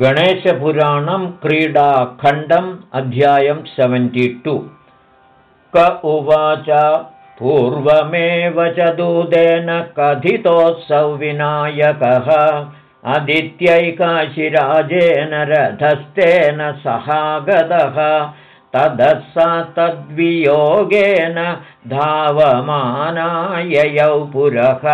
गणेशपुराणं क्रीडाखण्डम् अध्यायं seventy two. क उवाच पूर्वमेव च दूतेन कथितोत्सौ विनायकः अदित्यैकाशिराजेन रथस्तेन सहागतः ततः सा तद्वियोगेन धावमानाययौ पुरः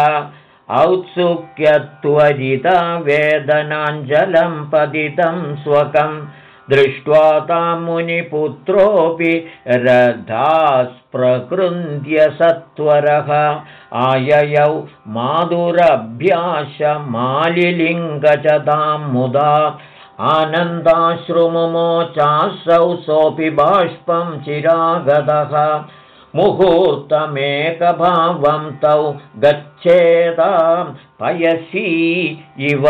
औत्सुक्यत्वरिता वेदनाञ्जलं पतितं स्वकं दृष्ट्वा तां मुनिपुत्रोऽपि रथास्प्रकृन्त्य सत्वरः। आययौ माधुरभ्यासमालिलिङ्गचतां मुदा आनन्दाश्रुमुमोचासौ सोऽपि बाष्पं चिरागतः मुहूर्तमेकभावं तौ गच्छेदां पयसी इव।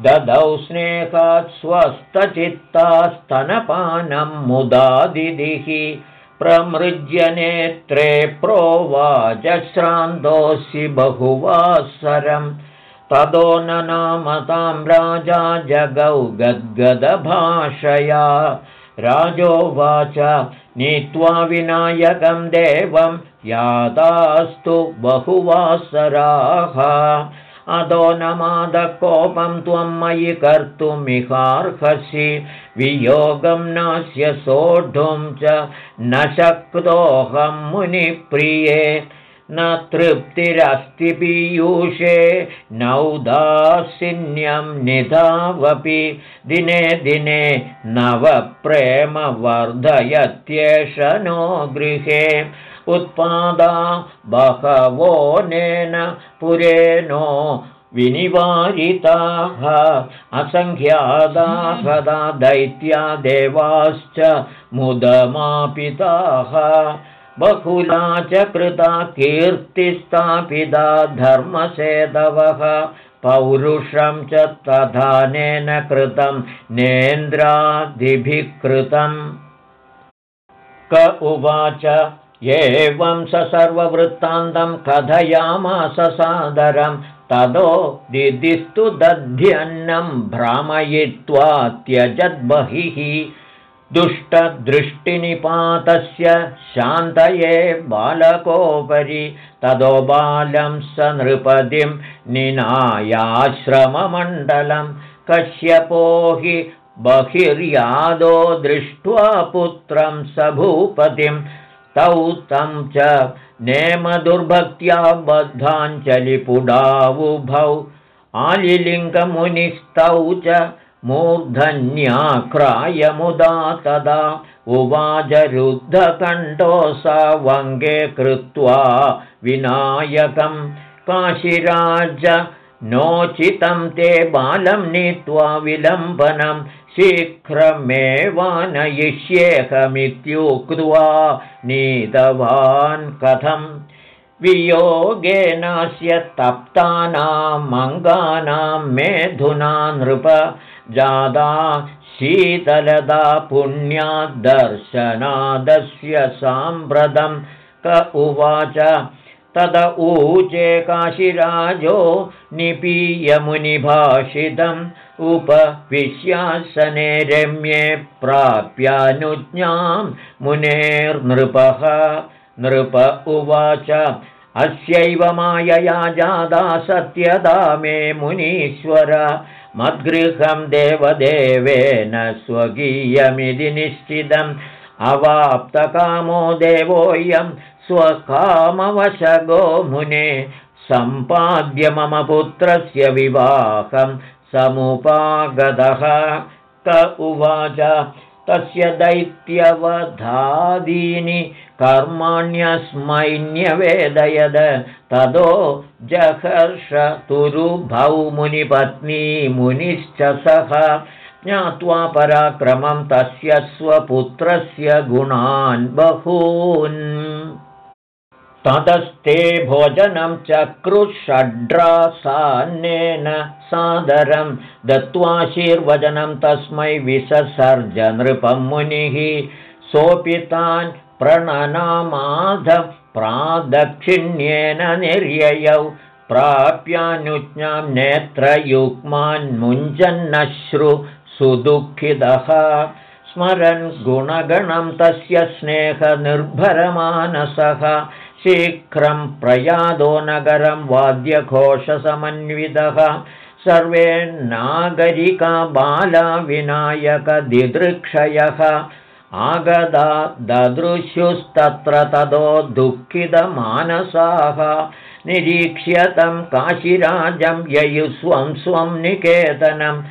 ददौ स्नेहात् स्वस्थचित्तास्तनपानं मुदादिदिः प्रमृज्यनेत्रे प्रोवाच श्रान्तोऽसि बहुवासरं। ततो न नाम राजा जगौ गद्गदभाषया राजोवाच। नीत्वा विनायकं देवं यातास्तु बहुवासराः। अधो नमादकोपं त्वं मयि कर्तुमिहार्हसि। वियोगं नास्य सोढुं च न शक्तोऽहं मुनिप्रिये न तृप्तिरस्ति पीयूषे नौदासिन्यं निधावपि। दिने दिने नवप्रेम वर्धयत्येष नो गृहे। उत्पादा बहवोनेन पुरेनो विनिवारिताः। असङ्ख्यादा दैत्या देवाश्च मुदमापिताः बहुला च कृता कीर्तिस्थापिता धर्मसेतवः पौरुषं च तथानेन कृतं नेन्द्रादिभिः कृतम् क उवाच एवं स सर्ववृत्तान्तं कथयामास सादरं। ततो दिदिस्तु दध्यन्नं भ्रामयित्वा त्यजद्बहिः दुष्टदृष्टिनिपातस्य शान्तये बालकोपरि तदो बालं स नृपतिं निनायाश्रममण्डलं कश्यपो हि बहिर्यादो दृष्ट्वा पुत्रं स भूपतिं तौ तं च नेमदुर्भक्त्या बद्धाञ्जलिपुडावुभौ आलिलिङ्गमुनिस्तौ च मूर्धन्याक्रायमुदा तदा उवाजरुद्धकण्ठोऽसा वङ्गे कृत्वा विनायकं। काशिराज नोचितं ते बालं नीत्वा विलम्बनं शीघ्रमेवानयिष्येकमित्युक्त्वा नीतवान् कथम्। वियोगेनास्य तप्तानामङ्गानां मेधुना नृप जादा शीतलदा पुण्याद्दर्शनादस्य साम्प्रतं क उवाच। तद ऊचे काशिराजो निपीयमुनिभाषितम् उपविश्यासने रम्ये प्राप्यानुज्ञां मुनेर्नृपः। नृप उवाच अस्यैव मायया जादा सत्यदा मे मुनीश्वर मद्गृहं देवदेवेन स्वकीयमिति निश्चितम् अवाप्तकामो देवोऽयं स्वकामवशगो मुने सम्पाद्य मम पुत्रस्य विवाहं समुपागतः। क उवाच तस्य दैत्यवधादीनि कर्माण्यस्मै न्यवेदयद ततो जहर्षतुरुभौ मुनिपत्नी मुनिश्च सः ज्ञात्वा पराक्रमं तस्य स्वपुत्रस्य गुणान् बहून्। ततस्ते भोजनं चक्रुषड्रासान्नेन सादरं। दत्त्वाशीर्वचनं तस्मै विससर्जनृपं मुनिः। सोऽपि तान् प्रणनामाध प्रादक्षिण्येन निर्ययौ प्राप्यानुज्ञां नेत्रयुग्मान्मुञ्जन्नश्रु सुदुःखितः स्मरन् गुणगणं तस्य स्नेहनिर्भरमानसः। शीघ्रं प्रयादो नगरं वाद्यघोषसमन्वितः। सर्वे विनायकदिदृक्षयः आगदा ददृश्युस्तत्र ततो दुःखितमानसाः। निरीक्ष्यतं काशिराजं ययुस्वं स्वं निकेतनम्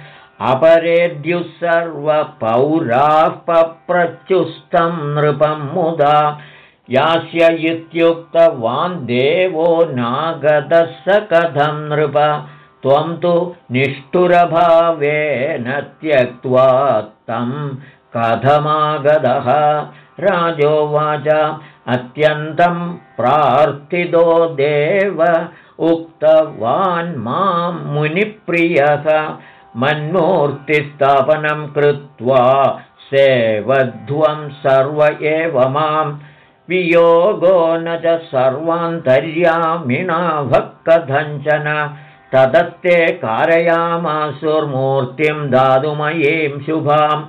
अपरेद्युः सर्वपौराः पप्रच्युस्तं नृपं मुदा। यास्य इत्युक्तवान् देवो नागतः स कथं नृप। त्वं तु निष्ठुरभावेन त्यक्त्वा तं कथमागतः राजोवाच अत्यन्तं प्रार्थितो देव उक्तवान् मां मुनिप्रियः। मन्मूर्तिस्थापनं कृत्वा सेवध्वं सर्व एव मां। वियोगो न च सर्वान्तर्यामिणाभक्कथञ्चन तदस्ते कारयामासुर्मूर्तिं दातुमयीं शुभां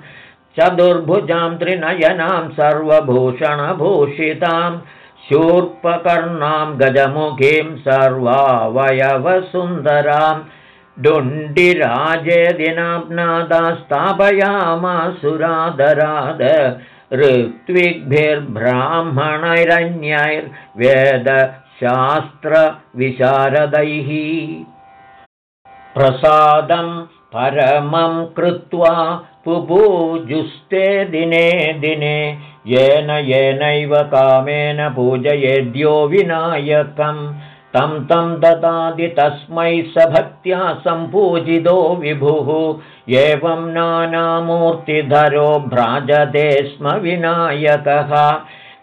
चतुर्भुजां त्रिनयनां सर्वभूषणभूषितां शूर्पकर्णां गजमुखीं सर्वावयवसुन्दरां डुण्डिराजे दिनाब्नादा स्थापयामासुरादराद ऋत्विग्भिर्ब्राह्मणैरन्यैर्वेदशास्त्रविशारदैः प्रसादं परमं कृत्वा पुपूजुस्ते दिने दिने येन येनैव कामेन पूजयेद्यो विनायकम्। तं तं ददाति तस्मै स भक्त्या सम्पूजितो विभुः। एवं नानामूर्तिधरो भ्राजते स्म विनायकः।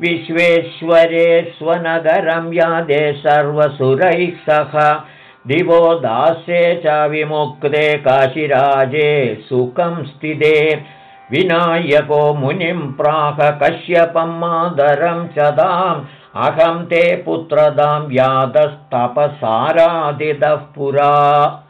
विश्वेश्वरे स्वनगरं यादे सर्वसुरैः सह दिवो दास्ये च विमुक्ते काशिराजे सुखं स्थिते। विनायको मुनिं प्राह कश्यपं मादरं च दाम् अहं ते पुत्रदां यादस्तपसारादितः पुरा।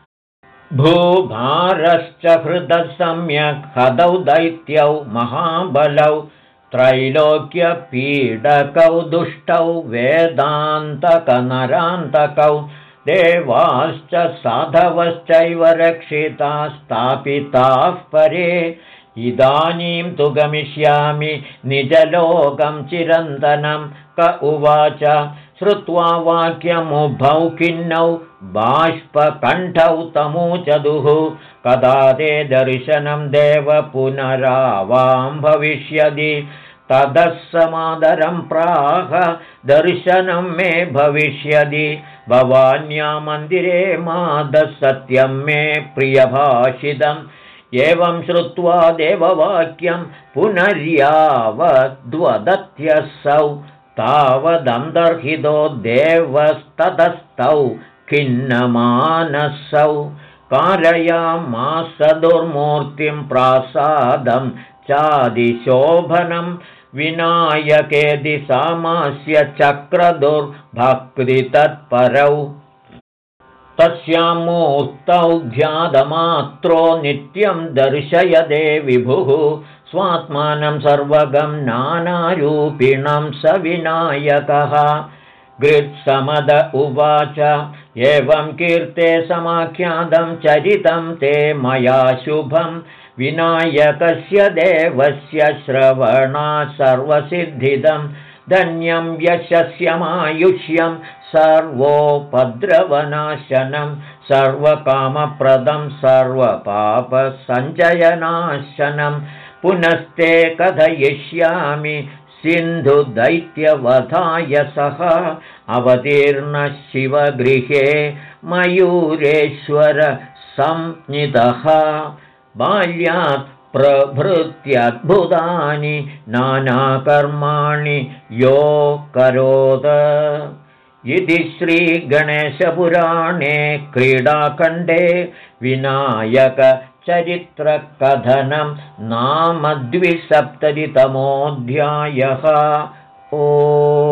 भूभारश्च हृदः सम्यक् हदौ दैत्यौ महाबलौ। त्रैलोक्यपीडकौ दुष्टौ वेदान्तकनरान्तकौ देवाश्च साधवश्चैव रक्षिता स्थापिताः परे। इदानीं तु गमिष्यामि निजलोकं चिरन्तनं। क उवाच श्रुत्वा वाक्यमुभौ खिन्नौ बाष्पकण्ठौ तमूचदुः कदा ते दर्शनं देव पुनरावां भविष्यति ततः समादरं प्राह दर्शनं मे भविष्यति। भवान्या मन्दिरे मादः सत्यं मे प्रियभाषितम्। एवं श्रुत्वा देववाक्यं पुनर्यावद्वदत्यसौ। तावदन्तर्हितो देवस्ततस्तौ खिन्नमानसौ। कारयामास दुर्मूर्तिं प्रासादं चादिशोभनं विनायके दिशामास्य चक्रदुर्भक्तितत्परौ। तस्यां मूर्तौ ध्यादमात्रो नित्यं दर्शयदे विभुः। स्वात्मानं सर्वगं नानारूपिणं स विनायकः। गृत्समद उवाच एवं कीर्ते समाख्यातं चरितं ते मया शुभं विनायकस्य देवस्य श्रवणा सर्वसिद्धिदं धन्यं यशस्यमायुष्यं सर्वोपद्रवनाशनं सर्वकामप्रदं सर्वपापसञ्चयनाशनं। पुनस्ते कथयिष्यामि सिन्धुदैत्यवधाय सः अवतीर्णशिवगृहे मयूरेश्वर संज्ञितः बाल्यात् प्रभृत्यद्भुतानि नानाकर्माणि यो करोद। इति श्रीगणेशपुराणे क्रीडाखण्डे विनायकचरित्रकथनं नाम द्विसप्ततितमोऽध्यायः ओम्